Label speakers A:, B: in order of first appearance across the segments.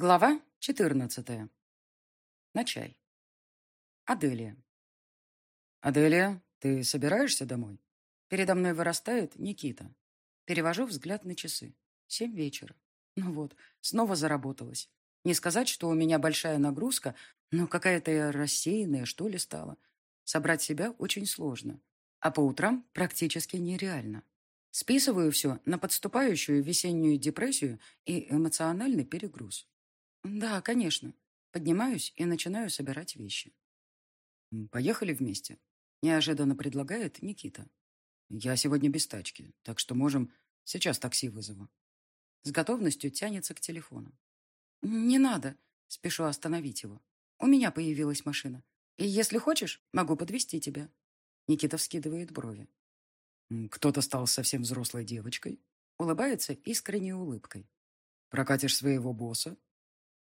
A: Глава 14. На чай. Аделия. «Аделия, ты собираешься домой?» Передо мной вырастает Никита. Перевожу взгляд на часы. Семь вечера. Ну вот, снова заработалась. Не сказать, что у меня большая нагрузка, но какая-то рассеянная, что ли, стала. Собрать себя очень сложно. А по утрам практически нереально. Списываю все на подступающую весеннюю депрессию и эмоциональный перегруз. Да, конечно. Поднимаюсь и начинаю собирать вещи. Поехали вместе. Неожиданно предлагает Никита. Я сегодня без тачки, так что можем сейчас такси вызову. С готовностью тянется к телефону. Не надо. Спешу остановить его. У меня появилась машина. И если хочешь, могу подвести тебя. Никита вскидывает брови. Кто-то стал совсем взрослой девочкой. Улыбается искренней улыбкой. Прокатишь своего босса,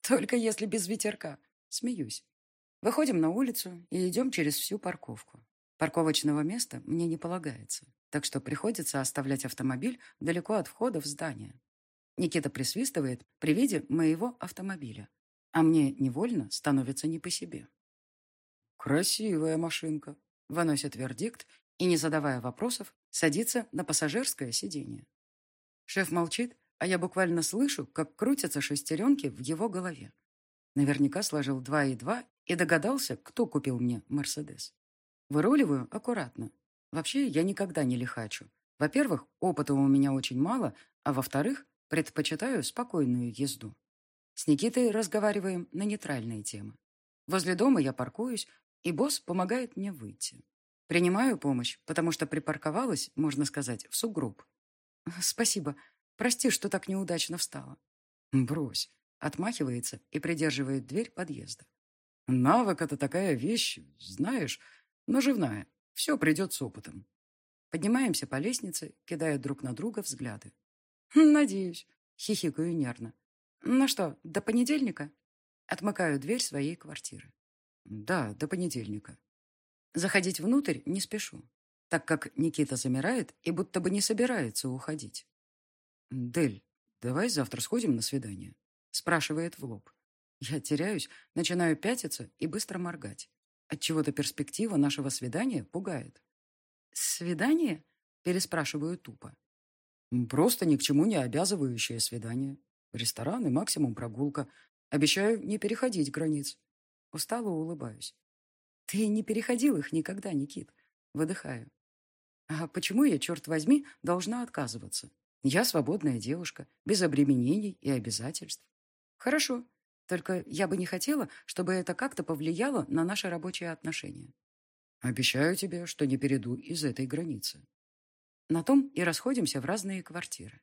A: только если без ветерка. Смеюсь. Выходим на улицу и идем через всю парковку. Парковочного места мне не полагается, так что приходится оставлять автомобиль далеко от входа в здание. Никита присвистывает при виде моего автомобиля, а мне невольно становится не по себе. «Красивая машинка», — выносит вердикт и, не задавая вопросов, садится на пассажирское сиденье. Шеф молчит, а я буквально слышу, как крутятся шестеренки в его голове. Наверняка сложил два и два и догадался, кто купил мне Мерседес. Выруливаю аккуратно. Вообще, я никогда не лихачу. Во-первых, опыта у меня очень мало, а во-вторых, предпочитаю спокойную езду. С Никитой разговариваем на нейтральные темы. Возле дома я паркуюсь, и босс помогает мне выйти. Принимаю помощь, потому что припарковалась, можно сказать, в сугроб. Спасибо. Прости, что так неудачно встала. Брось. Отмахивается и придерживает дверь подъезда. Навык — это такая вещь, знаешь, наживная. Все придет с опытом. Поднимаемся по лестнице, кидая друг на друга взгляды. Надеюсь. Хихикаю нервно. Ну что, до понедельника? Отмыкаю дверь своей квартиры. Да, до понедельника. Заходить внутрь не спешу, так как Никита замирает и будто бы не собирается уходить. «Дель, давай завтра сходим на свидание?» Спрашивает в лоб. Я теряюсь, начинаю пятиться и быстро моргать. Отчего-то перспектива нашего свидания пугает. «Свидание?» Переспрашиваю тупо. «Просто ни к чему не обязывающее свидание. Ресторан и максимум прогулка. Обещаю не переходить границ». Устало улыбаюсь. «Ты не переходил их никогда, Никит». Выдыхаю. «А почему я, черт возьми, должна отказываться?» Я свободная девушка, без обременений и обязательств. Хорошо, только я бы не хотела, чтобы это как-то повлияло на наши рабочие отношения. Обещаю тебе, что не перейду из этой границы. На том и расходимся в разные квартиры.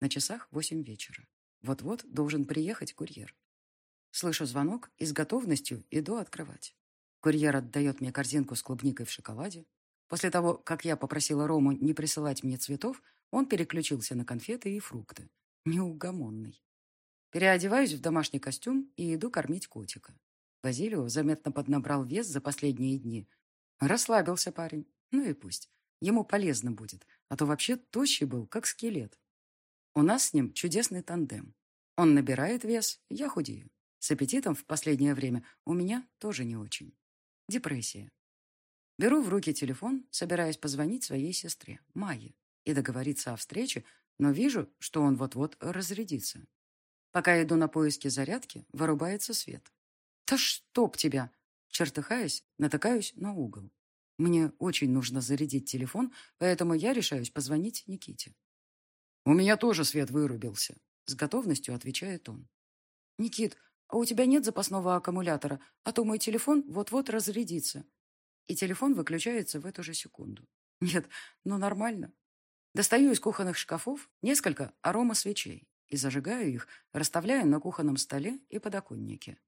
A: На часах восемь вечера. Вот-вот должен приехать курьер. Слышу звонок и с готовностью иду открывать. Курьер отдает мне корзинку с клубникой в шоколаде. После того, как я попросила Рому не присылать мне цветов, он переключился на конфеты и фрукты. Неугомонный. Переодеваюсь в домашний костюм и иду кормить котика. Базилио заметно поднабрал вес за последние дни. Расслабился парень. Ну и пусть. Ему полезно будет, а то вообще тощий был, как скелет. У нас с ним чудесный тандем. Он набирает вес, я худею. С аппетитом в последнее время у меня тоже не очень. Депрессия. Беру в руки телефон, собираясь позвонить своей сестре, Майе и договориться о встрече, но вижу, что он вот-вот разрядится. Пока иду на поиски зарядки, вырубается свет. «Да чтоб тебя!» Чертыхаясь, натыкаюсь на угол. Мне очень нужно зарядить телефон, поэтому я решаюсь позвонить Никите. «У меня тоже свет вырубился», — с готовностью отвечает он. «Никит, а у тебя нет запасного аккумулятора, а то мой телефон вот-вот разрядится». И телефон выключается в эту же секунду. «Нет, ну нормально. Достаю из кухонных шкафов несколько аромасвечей и зажигаю их, расставляя на кухонном столе и подоконнике.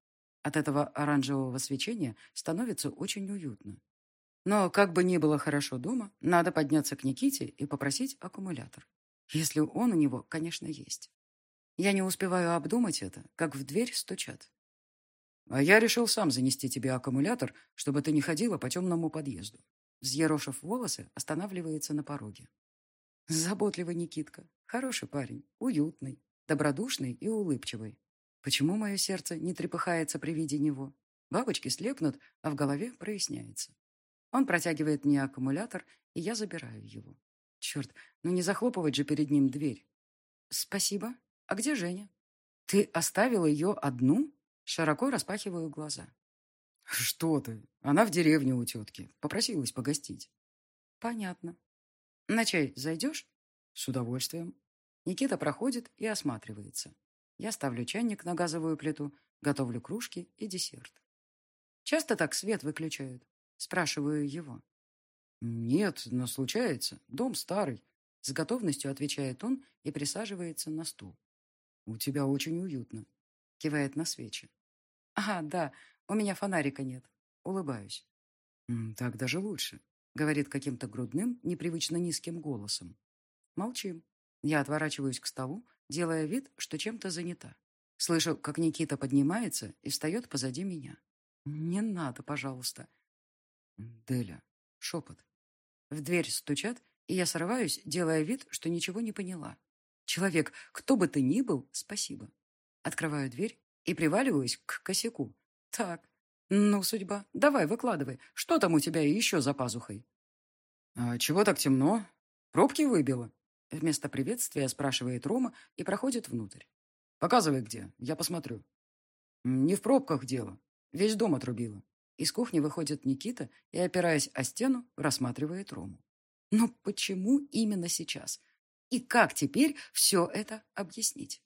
A: От этого оранжевого свечения становится очень уютно. Но как бы ни было хорошо дома, надо подняться к Никите и попросить аккумулятор. Если он у него, конечно, есть. Я не успеваю обдумать это, как в дверь стучат. А я решил сам занести тебе аккумулятор, чтобы ты не ходила по темному подъезду. Взъерошив волосы, останавливается на пороге. Заботливый Никитка. Хороший парень. Уютный. Добродушный и улыбчивый. Почему мое сердце не трепыхается при виде него? Бабочки слепнут, а в голове проясняется. Он протягивает мне аккумулятор, и я забираю его. Черт, ну не захлопывать же перед ним дверь. Спасибо. А где Женя? Ты оставила ее одну? Широко распахиваю глаза. Что ты? Она в деревне у тетки. Попросилась погостить. Понятно. На чай зайдешь? С удовольствием. Никита проходит и осматривается. Я ставлю чайник на газовую плиту, готовлю кружки и десерт. Часто так свет выключают? Спрашиваю его. Нет, но случается. Дом старый. С готовностью отвечает он и присаживается на стул. У тебя очень уютно. Кивает на свечи. А, да, у меня фонарика нет. Улыбаюсь. Так даже лучше. Говорит каким-то грудным, непривычно низким голосом. Молчим. Я отворачиваюсь к столу, делая вид, что чем-то занята. Слышу, как Никита поднимается и встает позади меня. «Не надо, пожалуйста». «Деля». Шепот. В дверь стучат, и я срываюсь, делая вид, что ничего не поняла. «Человек, кто бы ты ни был, спасибо». Открываю дверь и приваливаюсь к косяку. «Так, ну, судьба, давай, выкладывай. Что там у тебя еще за пазухой?» «А чего так темно? Пробки выбило?» Вместо приветствия спрашивает Рома и проходит внутрь. «Показывай где, я посмотрю». «Не в пробках дело. Весь дом отрубило». Из кухни выходит Никита и, опираясь о стену, рассматривает Рому. «Но почему именно сейчас? И как теперь все это объяснить?»